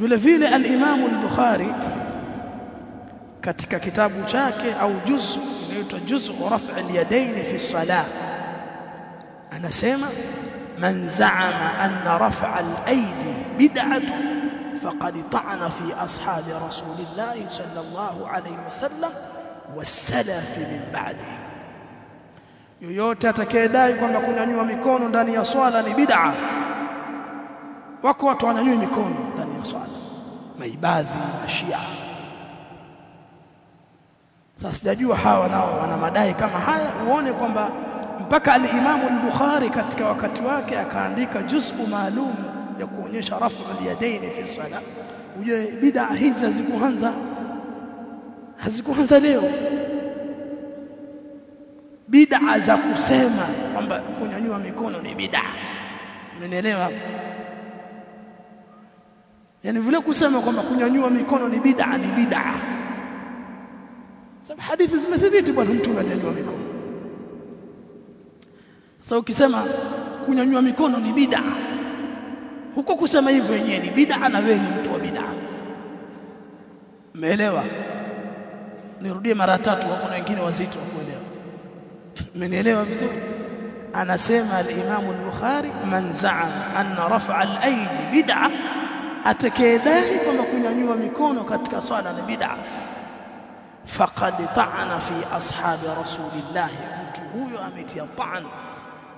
vile vile al-Imam al-Bukhari katika kitabu chake au juzu inaitwa juzu raf' al-yadayn fi salah anasema man za'ama anna raf' al-aydi bid'atu faqad ta'ana fi ashabi rasulillah sallallahu alayhi wasallam was-salaf min ba'dihi yoyote atakayedai kwamba kunyanyua mikono ndani ya swala ni bid'a wako watu wananyanyua mikono maibadhi mashia. Sasa sijajua hawa nao wana madai kama haya. Uone kwamba mpaka al-Imam al-Bukhari katika wakati wake akaandika juz'u maalum ya kuonyesha rafu al-yadaini fi sala ujue bid'a hizi hazikuanza. Hazikuanza leo. Bid'a za kusema kwamba kunyanyua mikono ni bid'a. Umenielewa yani vile kusema kwamba kunyanyua mikono ni bid'a ni bid'a. Sababu hadithi zimethibiti bwana mtume alinyanyua mikono. Sasa ukisema kunyanyua mikono ni bid'a huko kusema hivyo yenyewe ni bid'a na wewe ni mtu wa bid'a. Umeelewa? Nirudie mara tatu kuna wengine wazito wa kuelewa. Mmenielewa vizuri? Anasema al-Imam al-Bukhari man za'a anna raf'a al-aydi bid'a atakayedai kwamba kunyanyua mikono katika swala ni bid'a. Faqad ta'ana fi ashabi rasulillah mtu huyo ametia ta'an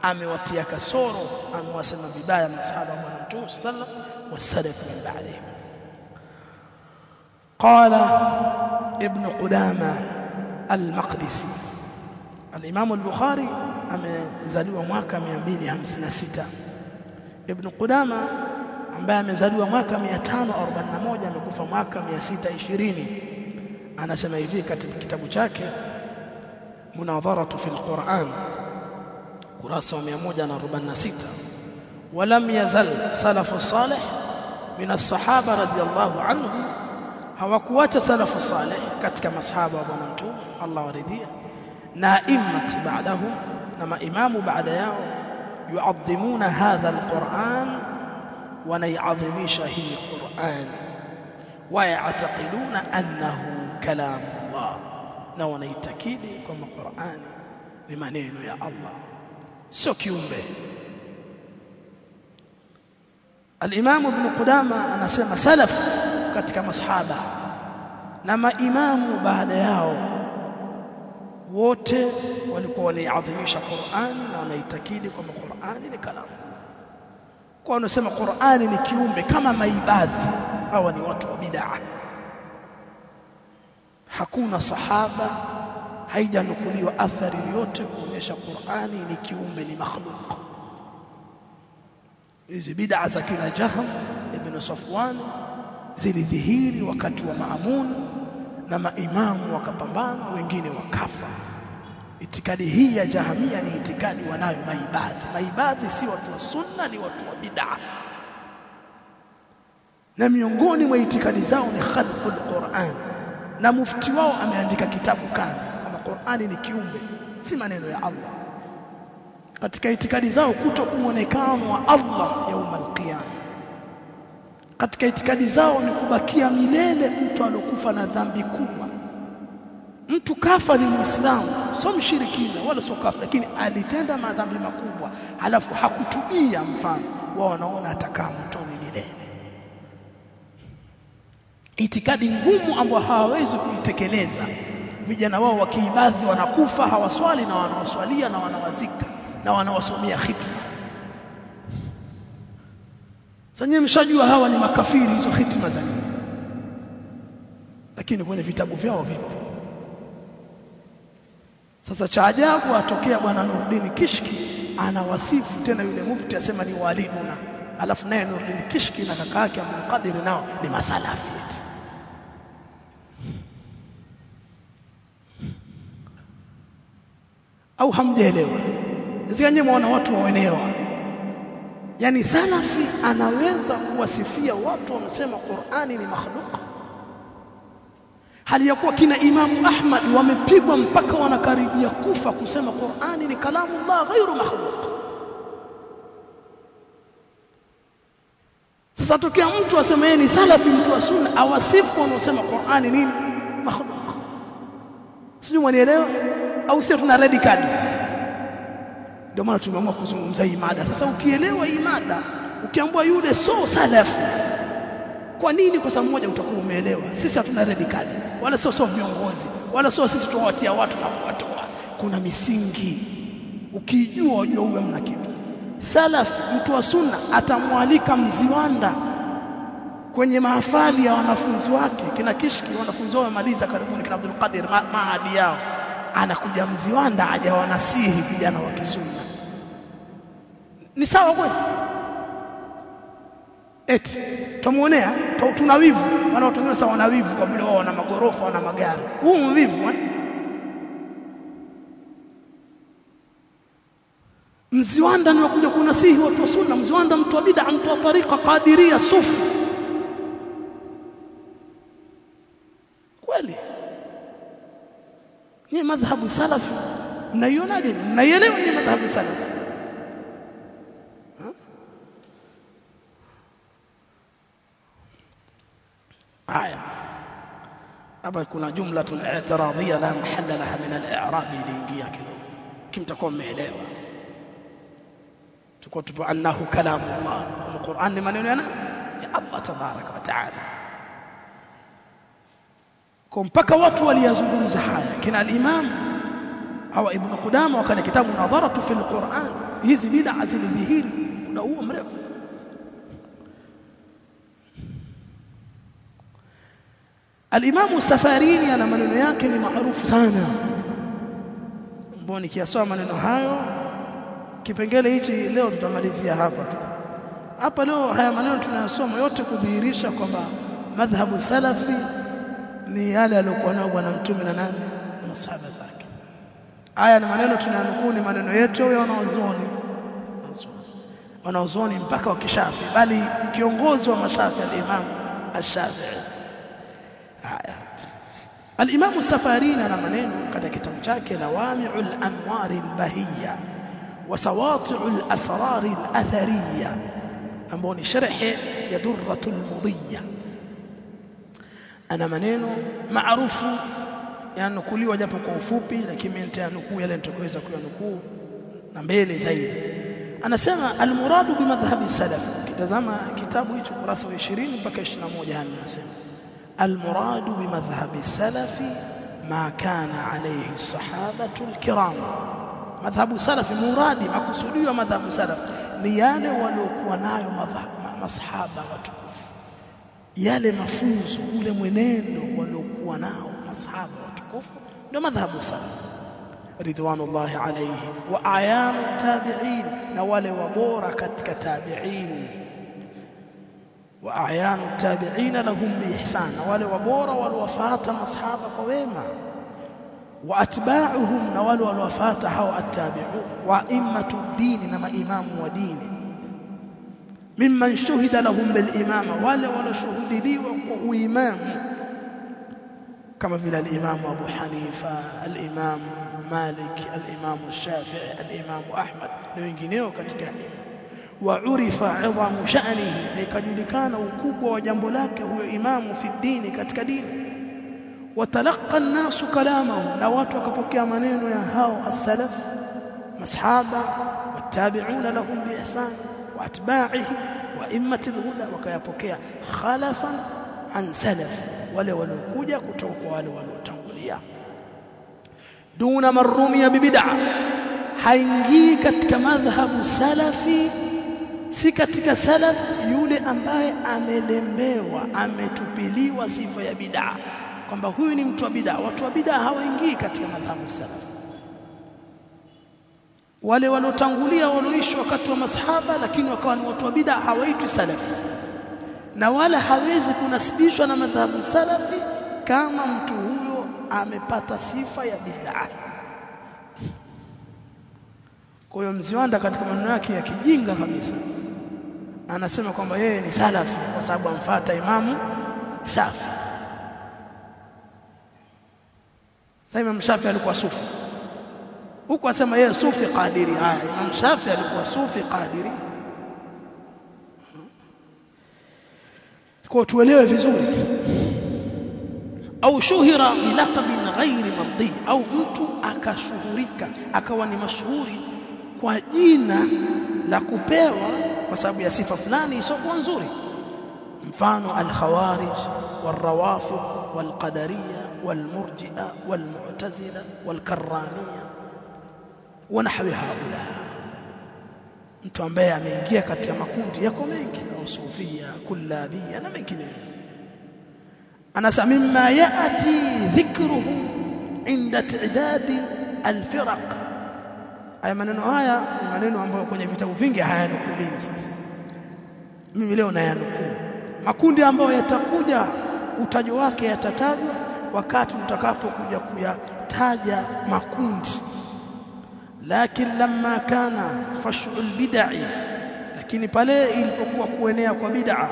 amewatia kasoro amewasema vibaya masahaba wa mtume sallallahu wasallam min ba'dihi qala ibn qudama al-maqdisi. Al-imam amezaliwa mwaka 256 ibn qudama ambaye amezaliwa mwaka 541 amekufa mwaka 620 anasema hivi katika kitabu chake munadharatu fil Qur'an kurasa wa 146 walam yazal salafu salih min as-sahaba radiyallahu anhum hawakuacha salafu salih katika masahaba wa bwana mtume Allah waridhia na immati ba'dahum na maimamu baada yao yuadhimuna hadha al-Qur'an wanaiadhimisha hii Qur'an wayataqiduna annahu kalam Allah na wanaitakidi kwamba Qur'ani ni maneno ya Allah sio kiumbe Al-Imam Ibn Qudama anasema salaf katika masahaba na maimamu baada yao wote walikuwa wanaiadhimisha Qur'ani na wanaitakidi kwamba Qur'ani ni kalamu kwa wanasema Qur'ani ni kiumbe kama maibadhi. Hawa ni watu wa bid'ah hakuna sahaba haijanukuliwa athari yoyote kuonyesha Qur'ani ni kiumbe ni makhluq. Hizi bid'a za kina Jahm ibn Safwan zilidhihiri wakati wa Maamun na maimamu wakapambana wengine wakafa itikadi hii ya Jahamia ni itikadi wanayo maibadhi. Maibadhi si watu wa sunna ni watu wa bid'a. Na miongoni mwa itikadi zao ni khalqul Qur'an. Na mufti wao ameandika kitabu kani kama Qur'ani ni kiumbe si maneno ya Allah. Katika itikadi zao kuto kuonekana wa Allah yaumul qiyama. Katika itikadi zao ni kubakia milele mtu alokufa na dhambi kubwa mtu kafa ni muislamu sio mshirikina wala sio kafa lakini alitenda madhambi makubwa halafu hakutubia mfano wao wanaona atakaa motoni milele itikadi ngumu ambayo hawawezi kuitekeleza. Vijana wao wakiibadhi wanakufa hawaswali na wanawaswalia na wanawazika na wanawasomea khitma. Sasa mshajua hawa ni makafiri hizo khitma za lakini kwenye vitabu vyao vipo sasa cha ajabu atokea bwana Nuruddin Kishki anawasifu tena yule mufti asema ni waliduna alafu naye Nuruddin Kishki na kaka yake Abdul Qadir nao ni masalafi au hamjaelewa? Nisikie mwaona watu waonewa. Yaani salafi anaweza kuwasifia watu wamesema Qur'ani ni makhluq hali ya kuwa kina Imamu Ahmad wamepigwa mpaka wanakaribia kufa kusema Qur'ani ni kalamu Allah ghairu makhluq. Sasa tokea mtu aseme yeye ni salafi mtu wa sunna awasifu wanaosema Qur'ani nini makhluq. Sijui mwanielewa? Au sio tuna red card? Ndio maana tumeamua kuzungumza hii mada. Sasa ukielewa hii mada ukiambua yule so salafi kwa nini? Kwa sababu moja utakuwa umeelewa. Sisi hatuna card. Wala sio sio viongozi. Wala sio sisi tunawatia watu na kuwatoa. Kuna misingi. Ukijua unajua uwe mna kitu. Salaf, mtu wa sunna atamwalika mziwanda kwenye mahafali ya wanafunzi wake. Kina kishki wanafunzi wao wamaliza karibuni kina Abdul Qadir ma yao. Anakuja mziwanda aja wanasihi vijana wa kisunna. Ni sawa kweli eti tumuonea tuna wivu. Wengine sawa wana wivu kwa vile wao wana magorofa wana magari. Huu mvivu eh? Mziwanda nimekuja kunasihi watu wa sunna, Mziwanda mtu wa bid'a, mtu wa tariqa qadiria sufu Kweli? Ni madhhabu salafi, mnaionaje? Mnaielewa ni madhhabu salafi? Haya, hapa kuna jumlatun i'tiradhia la mahalla laha min al-i'rab iliingia kidogo, kimtakuwa mmeelewa tukuwa tupo annahu kalamu Allah Qur'an ni maneno ya ya Allah tabaraka wa taala kwa mpaka watu waliyazungumza haya kina al-Imam au Ibn Qudama wakana kitabu nadharatu fil Qur'an hizi bid'a zilidhihiri muda huo mrefu Al-Imam Safarini ana maneno yake ni maarufu sana. Mbona nikiyasoma maneno hayo. Kipengele hichi leo tutamalizia hapa tu. Hapa leo haya maneno tunayasoma yote kudhihirisha kwamba madhhabu salafi ni yale aliyokuwa nao bwana mtume na nani? Na masahaba zake. Haya ni maneno tunayanukuu ni maneno yetu ya wanaozoni wanaozoni mpaka wa kishafi bali kiongozi wa mashafi al-Imam ash-Shafi'i haya. Alimamu safarini ana maneno katika kitabu chake lawami'ul anwari albahiyya wa sawati'ul asrari alathariyya ambao ni sharhi ya durratul mudiyya ana maneno maarufu yanukuliwa japo kwa ufupi lakini nitayanukuu yale nitakayoweza kuyanukuu na mbele zaidi. Anasema almuradu bimadhhabi salaf. Kitazama kitabu hicho kurasa wa 20 mpaka 21 anasema almuradu bimadhhabi salafi ma kana alayhi as-sahabatu al-kiram madhhabu salafi muradi makusudio ya madhhabu salafi ni yale waliokuwa nayo masahaba watukufu yale mafunzo ule mwenendo waliokuwa nao masahaba watukufu ndio madhhabu salafi ridwanullahi alayhi wa ayam tabi'in na wale wabora katika tabi'in وأعيان التابعين لهم بإحسان ولا وبورا والوفات اصحابا قويما وأتباعهم ولا والوفات هاو التابعون وأئمة الدين وما إمام الدين ممن شهد لهم بالإمام ولا ولا شهد لي وامام كما في الإمام أبو حنيفة الإمام مالك الإمام الشافعي الإمام أحمد وغيره من وعرف عظم شأنه ikajulikana ukubwa wa jambo lake huyo imamu fi dini katika dini watalaqa an-nasu kalamahu na watu wakapokea maneno ya hao as-salaf masahaba watabi'una lahum biihsan wa atba'ihi wa immati al-huda wakayapokea khalafan an salaf wale waliokuja kutoka kwa wale waliotangulia duna marumia bibid'a haingii katika madhhabu salafi si katika salaf yule ambaye amelembewa ametupiliwa sifa ya bidaa kwamba huyu ni mtu wa bidaa watu wa bidaa hawaingii katika madhahabu salaf. Wale waliotangulia walioishi wakati wa masahaba lakini wakawa ni watu wa bidaa hawaitwi salafi na wala hawezi kunasibishwa na madhahabu salafi kama mtu huyo amepata sifa ya bidaa kwa hiyo mziwanda katika maneno yake ya kijinga kabisa anasema kwamba yeye ni salafi kwa sababu amfuata imamu Shafi. Sasa Imam Shafi alikuwa sufi. Huko asema yeye sufi qadiri. Haya Imam Shafi alikuwa sufi qadiri. Kwa tuelewe vizuri. Au shuhira bilaqabin ghairi mardi au mtu akashuhurika akawa ni mashuhuri kwa jina la kupewa kwa sababu ya sifa fulani isiyokuwa nzuri mfano al-khawarij wal-rawafid wal-qadariyya wal-murji'a wal-mu'tazila wal-karramiyya wa nahwi haula mtu ambaye ameingia katika makundi yako mengi au sufia kullabia na mengineyo anasema mimma yaati dhikruhu inda tidadi alfiraq haya maneno haya ni maneno ambayo kwenye vitabu vingi hayanukuliwi sasa. Mimi leo nayanukuu. Makundi ambayo yatakuja utajo wake yatatajwa wakati utakapokuja kuyataja makundi. Lakin lamma kana fashul bid'i lakini pale ilipokuwa kuenea kwa bid'a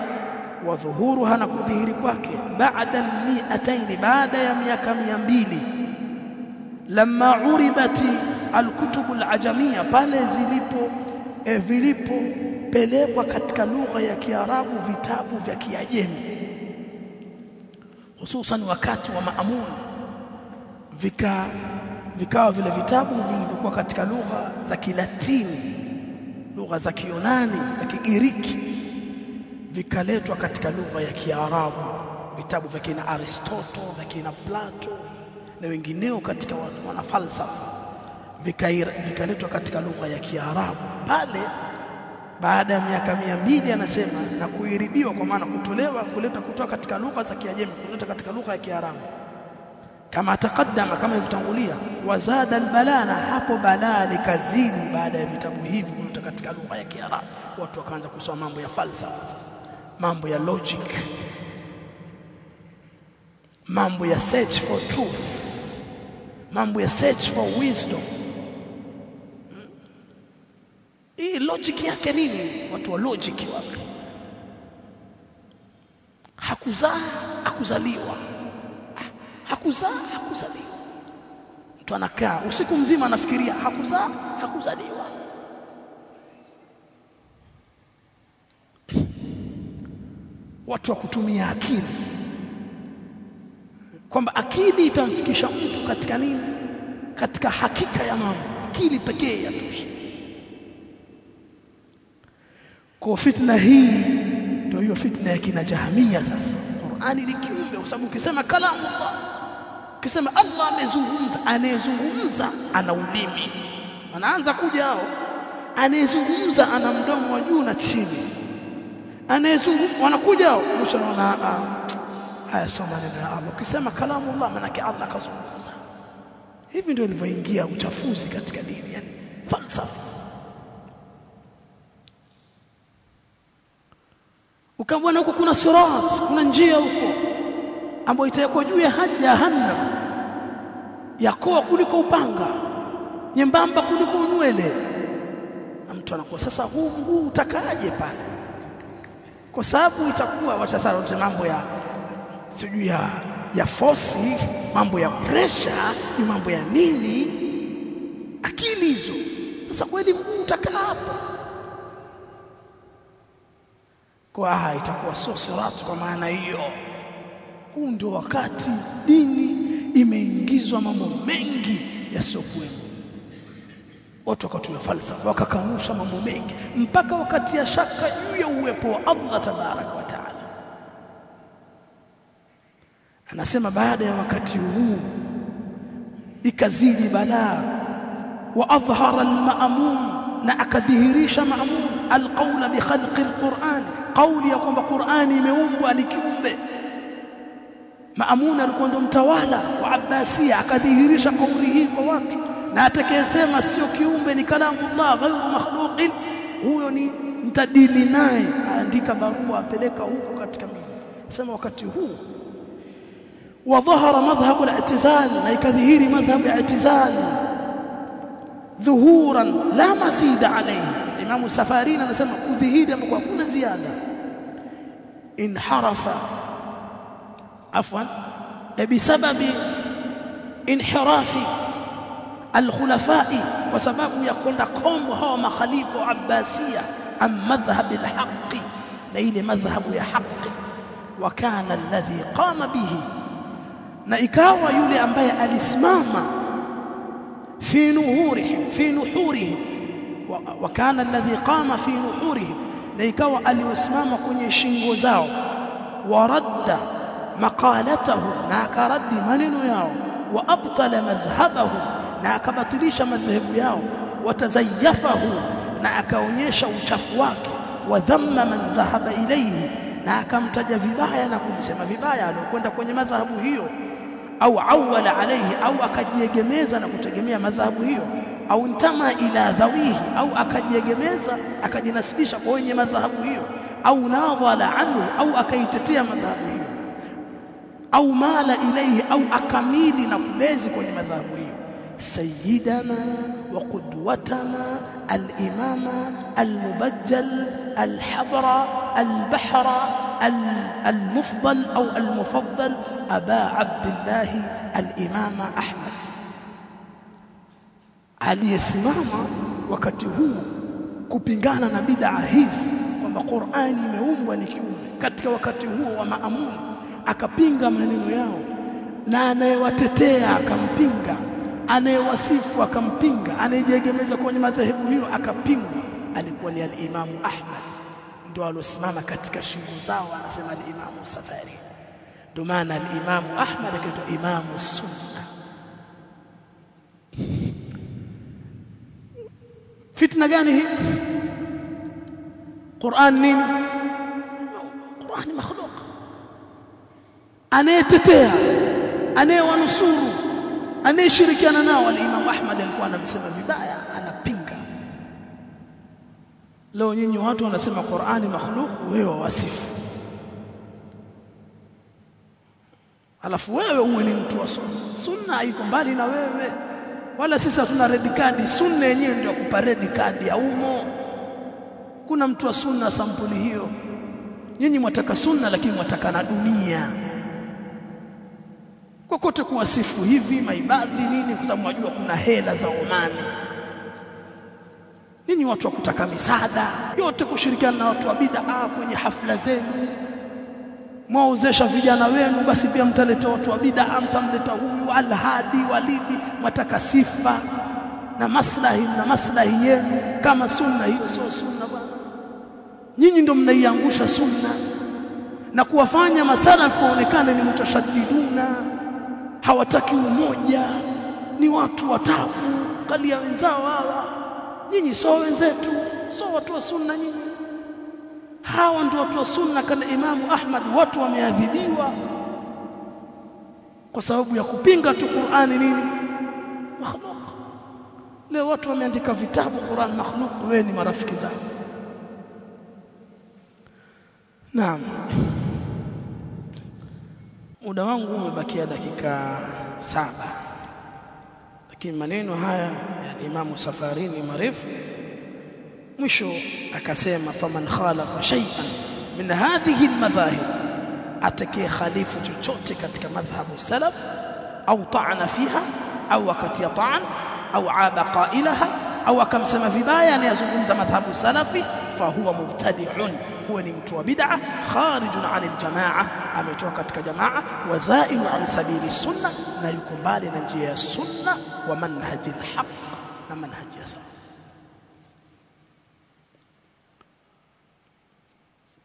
wa dhuhuruha na kudhihiri kwake. Baada almi'atayn baada ya miaka 200 lamma uribati alkutub alajamia pale zilipo e, vilipopelekwa katika lugha ya Kiarabu vitabu vya Kiajemi. Hususan wakati wa Maamuni vika vikawa vile vitabu vilivyokuwa katika lugha za Kilatini lugha za Kiyunani za Kigiriki vikaletwa katika lugha ya Kiarabu vitabu vya kina Aristotle vya kina Plato na wengineo katika wana falsafa vikaletwa katika lugha ya Kiarabu. Pale baada ya miaka mia mbili anasema na kuiribiwa kwa maana kutolewa kuleta kutoka katika lugha za Kiajemi kuleta katika lugha ya Kiarabu. Kama taqaddama kama ilivyotangulia wazada albalana hapo balaa likazidi baada ya vitabu hivi kuleta katika lugha ya Kiarabu. Watu wakaanza kusoma mambo ya falsafa sasa mambo ya logic mambo ya search for truth mambo ya search for wisdom hii logic yake nini? Watu wa logic wapi? Hakuzaa hakuzaliwa. Hakuzaa hakuzaliwa. Mtu anakaa usiku mzima anafikiria hakuzaa hakuzaliwa. Watu wa kutumia akili. Kwamba akili itamfikisha mtu katika nini? Katika hakika ya mambo. Akili pekee yatosha kwa fitna hii ndio hiyo fitna ya kina jahamia sasa. Qur'ani ni kiumbe kwa sababu ukisema kalamu ukisema Allah amezungumza anayezungumza ana ulimi. Anaanza kuja hao. Anayezungumza ana mdomo wa juu na chini. Anayezungumza wanakuja hao. Mwisho naona haya soma neno la Allah. Ukisema kalamu Allah maana yake Allah kazungumza. Hivi ndio ilivyoingia uchafuzi katika dini yani falsafa ukamwona huko kuna sirat kuna njia huko ambayo itakuwa juu ya jahannam. Yakoa kuliko upanga nyembamba kuliko unwele na mtu anakuwa sasa huu mguu utakaje pale? Kwa sababu itakuwa watasara mambo ya sijui ya ya force mambo ya pressure ni mambo ya nini? Akili hizo. Sasa kweli mguu utakaa hapo kwa itakuwa sio sirati kwa maana hiyo. Huu ndio wakati dini imeingizwa mambo mengi yasiyokuwemo. Watu wakatumia falsafa wakakanusha mambo mengi mpaka wakati ya shaka juu ya uwepo wa Allah tabaraka wa taala. Anasema baada ya wakati huu ikazidi balaa wa adhhara al-ma'mun na akadhihirisha ma'mun al-qawla bi khalqi al-Qur'an kauli ya kwamba Qur'ani imeumbwa ni kiumbe Maamun alikuwa ndo mtawala wa Abbasia akadhihirisha kauli hii kwa watu na atakayesema sio kiumbe ni kalamullah ghairu makhluqin huyo ni mtadili naye aandika barua apeleka huko katika miji sema wakati huu وظهر مذهب الاعتزال na ikadhihiri madhhab ya i'tizal dhuhuran la mazida alayhi Imam Safarini anasema kudhihiri ambapo hakuna ziada inharafa afwan bisababi inhirafi alkhulafai kwa sababu ya kwenda kombo hawa makhalifa wa Abbasia am madhhab alhaqi na ile madhhabu ya haki wa kana alladhi qama bihi na ikawa yule ambaye alisimama fi nuhurihim fi nuhurihim wa kana alladhi qama fi nuhurihim na ikawa aliosimama kwenye shingo zao waradda maqalatahu na akaraddi maneno yao wa abtala madhhabahu na akabatilisha madhehebu yao watazayafahu na akaonyesha uchafu wake wa dhamma man dhahaba ilayhi na akamtaja vibaya na kumsema vibaya aliyokwenda kwenye madhahabu hiyo au awala alayhi au akajiegemeza na kutegemea madhahabu hiyo au ntama ila dhawihi au akajiegemeza akajinasibisha kwa wenye madhahabu hiyo au nadhala anhu au akaitetea madhahabu hiyo au mala ilayhi au akamili na kubezi kwenye madhahabu hiyo sayyidana wa qudwatana al-imama al-mubajjal al-habra al-bahra al-mufdal au al-mufaddal aba abdullah al-imama ahmad aliyesimama wakati huu kupingana na bid'a hizi kwamba Qur'ani imeumbwa ni kiumbe. Katika wakati huo wa maamuni akapinga maneno yao na anayewatetea akampinga anayewasifu akampinga anayejiegemeza kwenye madhehebu hiyo akapingwa. Alikuwa ni al-Imamu Ahmad ndio alosimama katika shingo zao anasema al-Imamu Safari. Ndio maana al-Imamu Ahmad akaitwa Imamu Sunna fitna gani hii? Qur'an nini? Qur'an makhluq. Anayetetea anayewanusuru anayeshirikiana nao al-Imam Ahmad alikuwa anamsema vibaya anapinga. Leo nyinyi watu wanasema Qur'ani makhluq wewe wasifu alafu wewe uwe ni mtu wa sunna. Sunna iko mbali na wewe wala sisi hatuna red card. Sunna yenyewe ndio kupa red card ya umo. Kuna mtu wa sunna sampuli hiyo. Nyinyi mwataka sunna lakini mwataka na dunia. Kokote kuwasifu hivi maibadhi nini kwa sababu mwajua kuna hela za Omani ninyi watu wa kutaka misaada. Yote kushirikiana na watu wa bid'a kwenye hafla zenu mwaozesha vijana wenu basi pia mtaleta watu wa bid'a mtamleta huyu alhadi walidi mwataka sifa na maslahi na maslahi yenu kama sunna hiyo sio sunna bwana. Nyinyi ndio mnaiangusha sunna. Na kuwafanya masalafu waonekane ni mutashadiduna. Hawataki umoja. Ni watu watafu. Kali ya wenzao hawa. Nyinyi sio wenzetu. Sio watu wa sunna nyinyi hawa ndio watu wa sunna kana Imamu Ahmad watu wameadhibiwa kwa sababu ya kupinga tu Qur'ani nini? Makhluq. Leo watu wameandika vitabu Qur'an makhluq wewe ni marafiki zao. Naam. Muda wangu umebakia dakika saba. Lakini maneno haya ya Imamu Safarini marefu mwisho akasema faman khalafa shay'an min hadhihi almadhahib atakaye khalifu chochote katika madhhabu salaf au ta'ana fiha au wakati ta'an au aba qailaha au akamsema vibaya anayezungumza madhhabu salafi fahuwa mubtadi'un huwa ni mtu wa bid'a kharijun 'anil jamaa ametoka katika jamaa wa zailu 'an sabili sunna na yuko mbali na njia ya sunna wa manhajil haqq na manhaji ya sawa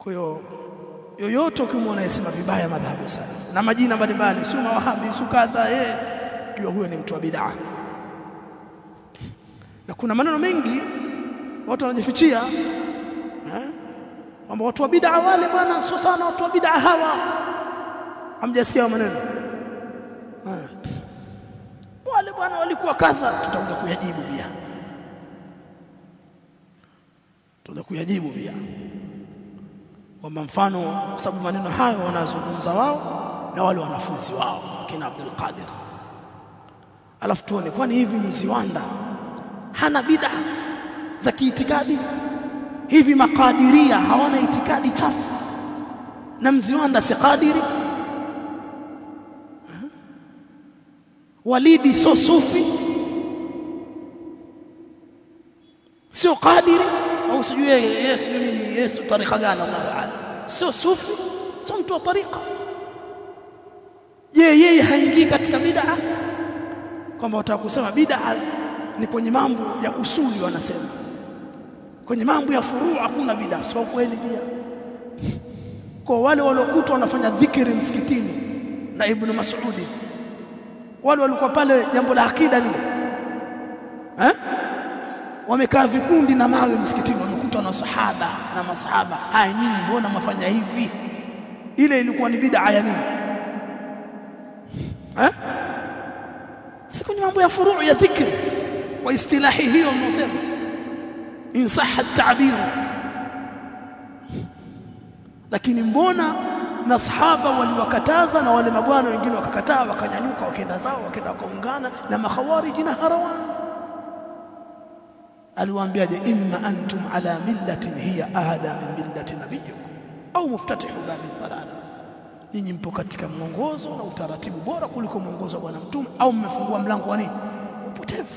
kwa hiyo yoyote ukimwona yasema vibaya madhabu sana. Na majina mbalimbali sio mawahabi sio kadha eh jua huyo ni mtu wa bid'a. Na kuna maneno mengi watu wanajifichia eh kwamba watu wa bid'a wale bwana sio sana watu wa bid'a hawa. Hamjasikia maneno? Eh. Wale bwana walikuwa kadha tutakuja kuyajibu pia. Tutakuja kuyajibu pia kwamba mfano kwa sababu maneno hayo wanazungumza wao na wale wanafunzi wao kina Abdul Qadir. Alafu tuone kwani hivi mziwanda hana bid'a za kiitikadi. Hivi makadiria hawana itikadi chafu? Na mziwanda si kadiri walidi so sufi sio kadiri au sijui yeye Yesu nini Yesu tarika gani Allahu aalam sio sufi sio mtu wa tarika je yeye haingii katika bid'a. Kwamba wataka kusema bid'a ni kwenye mambo ya usuli wanasema. Kwenye mambo ya furuu hakuna bid'a sio kweli pia. Kwa wale waliokutwa wanafanya dhikiri msikitini na ibn Mas'udi wale walikuwa pale jambo la akida lile wamekaa vikundi na mawe msikitini wamekuta na sahaba na masahaba. Haya nyinyi mbona mafanya hivi? Ile ilikuwa ni bid'a ya nini? Eh? Siku ni mambo ya furuu ya dhikri kwa istilahi hiyo mnasema. In sahha at-ta'bir. Lakini mbona na sahaba waliwakataza na wale mabwana wengine wakakataa wakanyanyuka wakaenda zao wakaenda wakaungana na makhawariji na harawan aliwaambiaje imma antum ala millatin hiya ahada min millati nabiyyikum. Au muftatihu babi dalala. Ninyi mpo katika mwongozo na utaratibu bora kuliko mwongozo wa bwana mtume au mmefungua mlango wa nini? Upotevu.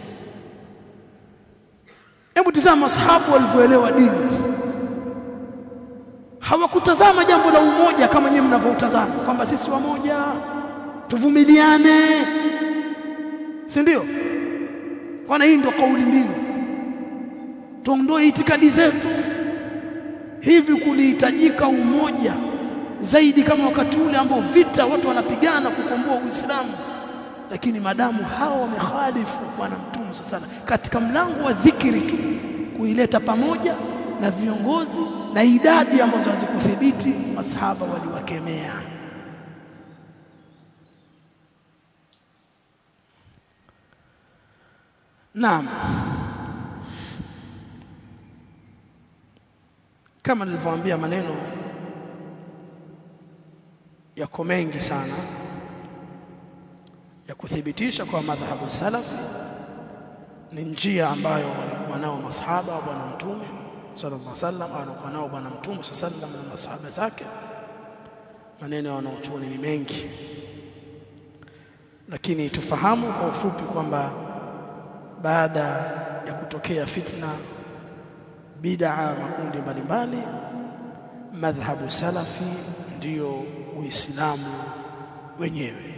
Hebu tazama masahabu walivyoelewa dini. Hawakutazama jambo la umoja kama nyinyi mnavyoutazama kwamba sisi wamoja tuvumiliane. Si ndio? Kwana hii ndio kauli mbiu tuondoe itikadi zetu. Hivi kulihitajika umoja zaidi kama wakati ule ambao vita watu wanapigana kukomboa Uislamu. Lakini madamu hao wamehalifu bwana mtume sana katika mlango wa dhikri tu kuileta pamoja na viongozi na idadi ambazo hazikuthibiti masahaba waliwakemea. Naam kama nilivyoambia maneno yako mengi sana ya kuthibitisha kwa madhhabu salaf ni njia ambayo walikuwa nao masahaba wa bwana mtume sallallahu alaihi wasallam walikuwa nao bwana mtume sallallahu alaihi wasallam na masahaba zake. Maneno ya wanaochuoni ni mengi lakini tufahamu kwa ufupi kwamba baada ya kutokea fitna bid'a makundi mbalimbali. Madhhabu salafi ndiyo uislamu wenyewe.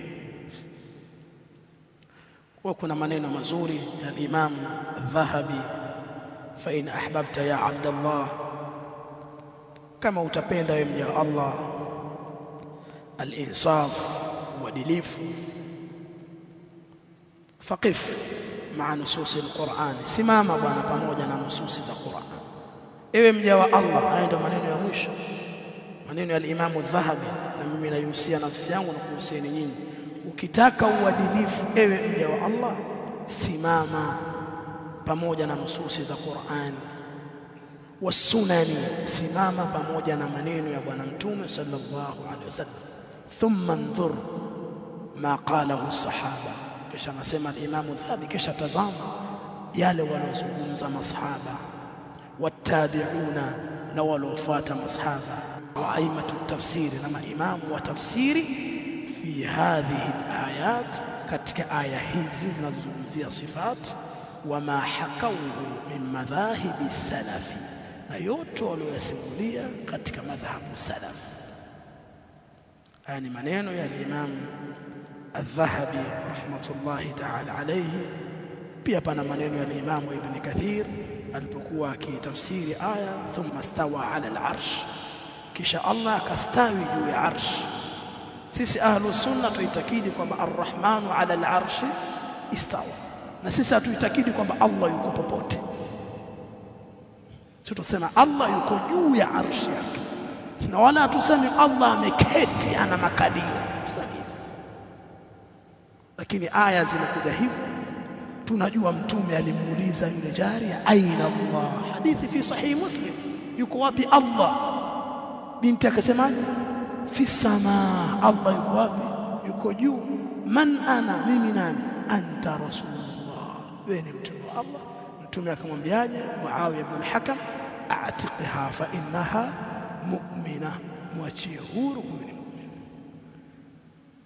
Kwa kuna maneno mazuri ya Imam Dhahabi fa in ahbabta ya Abdullah kama utapenda wewe mja Allah al-insaf uadilifu faqif maa nususi al-Qur'an. Simama bwana pamoja na nususi za Qur'an ewe mja wa Allah haya ndio maneno ya mwisho. Maneno ya al-Imam Dhahabi na mimi naihusia nafsi yangu na kuhusieni nyinyi. Ukitaka uadilifu ewe mja wa Allah simama pamoja na nususi za Qur'an. Wasunani simama pamoja na maneno ya bwana mtume sallallahu alaihi wasallam thumma ndhur ma qalahu sahaba. Kisha anasema al-Imam Dhahabi kisha tazama yale wanaozungumza masahaba والتابعون نوال وفات مصحابا. وعيمة التفسير نما إمام وتفسير في هذه الآيات كتك آية هزيز نظم زي صفات وما حكوه من مذاهب السلف. أيوتو ولو يسمولي كتك مذهب السلف. يعني منين يا الإمام الذهبي رحمة الله تعالى عليه؟ بيبنى منين يا الإمام ابن كثير؟ Alipokuwa akitafsiri aya thumma stawa ala al-arsh kisha Allah akastawi juu ya arsh. Sisi ahlu sunna tuitakidi kwamba arrahmanu ala al-arshi istawa na sisi hatuitakidi kwamba Allah yuko popote. Sisi tusema Allah yuko juu ya arshi yake na wala hatusemi Allah ameketi ana makadirio lakini aya zinakuja hivyo tunajua mtume alimuuliza yule jaria aina Allah? Hadithi fi sahih muslim. Yuko wapi Allah? Binti akasema fi sama. Allah yuko wapi? Yuko juu. Man ana mimi nani? Anta rasulullah. Wewe ni mtume wa Allah. Mtume akamwambiaje? Muawiya ibn al-Hakam a'tiqha fa innaha mu'mina. Mwachie huru huyu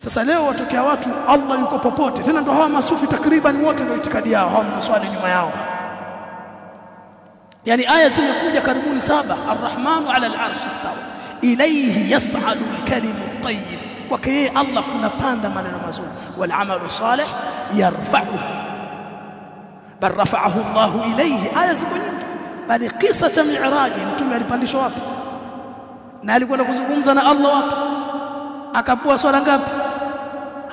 sasa leo watokea watu Allah yuko popote. Tena ndo hawa masufi takriban wote ndio itikadi yao hawa maswali nyuma yao. Yani aya zimekuja karibuni saba. Arrahmanu ala al-arshi istawa. Ilayhi yas'adu al-kalimu at-tayyib. Kwake yeye Allah kunapanda maneno mazuri. Wal amalu salih yarfa'u. Bal rafa'ahu Allah ilayhi. Aya ziko nyingi. Bali kisa cha mi'raji mtume alipandishwa wapi? Na alikwenda kuzungumza na Allah wapi? Akapewa swala ngapi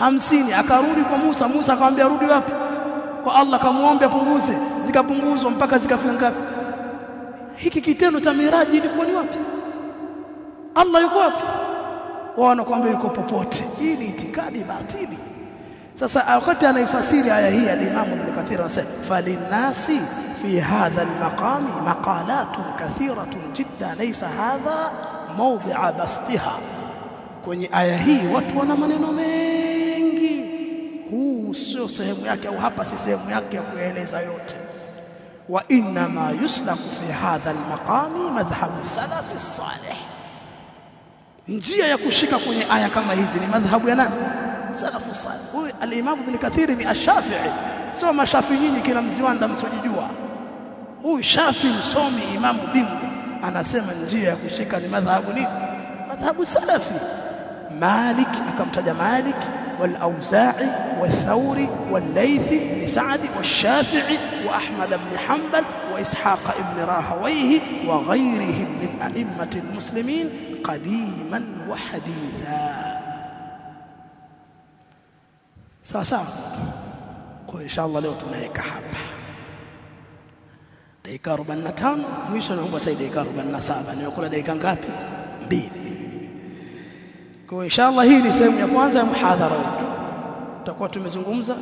hamsini akarudi kwa Musa. Musa akamwambia rudi wapi? Kwa Allah kamwombe apunguze. Zikapunguzwa mpaka zikafika ngapi? Hiki kitendo cha miraji ilikuwa ni wapi? Allah yuko wapi? Wao wanakuambia yuko popote. Hii ni itikadi batili. Sasa wakati anaifasiri aya hii al-Imam Ibn Kathir anasema falinasi fi hadha al-maqami maqalatun kathiratun jidda laysa hadha mawdi'a bastiha. Kwenye aya hii watu wana maneno mengi sio sehemu yake au hapa si sehemu yake ya kueleza yote. Wa inna ma yuslaku fi hadha almaqami madhhabu salafi salih njia ya kushika kwenye aya kama hizi ni madhhabu ya nani? Salafu salih huyu al-Imam Ibn Kathir ni ash-Shafi'i. Sio mashafi nyinyi kila mziwanda msojijua huyu Shafi msomi imamu bingu anasema njia ya kushika ni madhhabu ni madhhabu salafi. Malik akamtaja Malik والأوزاعي والثوري والليثي بن سعد والشافعي وأحمد بن حنبل وإسحاق بن راهويه وغيرهم من أئمة المسلمين قديما وحديثا. sawa sawa kwa insha Allah leo tunaweka hapa dakika 45 mwisho naomba sasa dakika 47 nimekula dakika ngapi mbili kwa insha Allah hii ni sehemu ya kwanza ya muhadhara wetu. Tutakuwa tumezungumza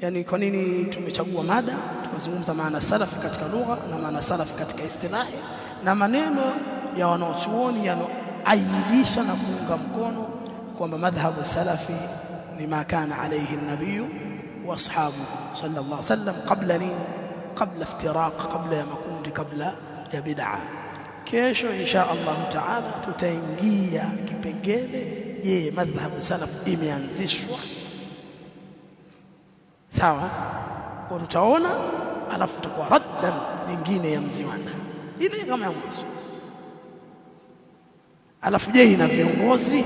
yani kwa nini tumechagua mada tukazungumza maana salafi katika lugha na maana salafi katika istilahi na maneno ya wanaochuoni yanoaidisha na kuunga mkono kwamba madhhabu salafi ni ma kana alayhi an-nabiy wa ashabu sallallahu alayhi wasallam qabla nini? Kabla iftiraq kabla ya makundi kabla ya bid'a kesho insha Allah taala tutaingia kipengele. Je madhhabu salaf imeanzishwa? Sawa? Kwa tutaona alafu tutakuwa raddan nyingine ya mziwana. Ile kama ya mwanzo alafu je ina viongozi?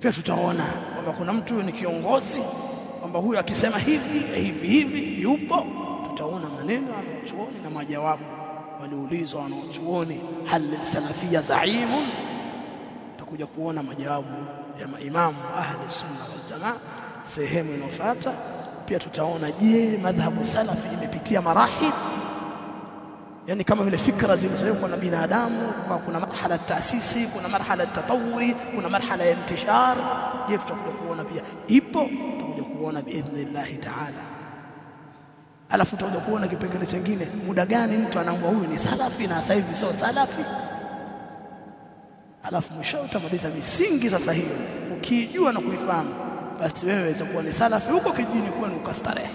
Pia tutaona kwamba kuna mtu ni kiongozi kwamba huyu akisema hivi hivi hivi yupo. Tutaona maneno ya chuoni na majawabu waliulizwa wanaochuoni hal salafia zaimun? Tutakuja kuona majawabu ya maimamu ahli sunna wal jamaa sehemu inayofuata. Pia tutaona je madhhabu salafi imepitia marahil yani kama vile fikra zilizowekwa na binadamu kwa kuna marhala taasisi kuna marhala tatawuri kuna marhala ya intishar. Je tutakuja kuona pia? Ipo tutakuja kuona biidhnillah taala alafu utakuja kuona kipengele chengine muda gani mtu anaambwa huyu ni salafi na sasa hivi sio salafi? Alafu mwisho utamaliza misingi sasa hiyo. Ukijua na kuifahamu basi wewe waweza kuwa ni salafi huko kijini kwenu ukastarehe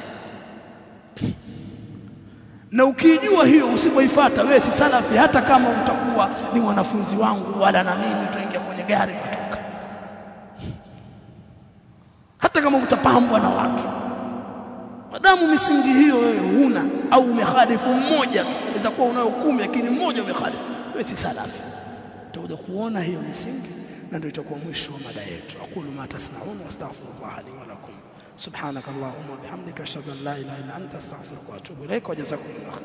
na ukijua hiyo usipoifuata wewe si salafi hata kama utakuwa ni mwanafunzi wangu wala na mimi tuingia kwenye gari kutoka hata kama utapambwa na watu madamu misingi hiyo wewe huna au umekhalifu mmoja tu. Inaweza kuwa unayo kumi lakini mmoja umekhalifu. Wewe si salafi utakuja kuona hiyo misingi na ndio itakuwa mwisho wa mada yetu. Aqulu ma tasma'un wastaghfirullah li wa lakum. Subhanakallahumma bihamdika ashhadu an la ilaha illa anta astaghfiruka wa atubu ilaik wa jazakumullah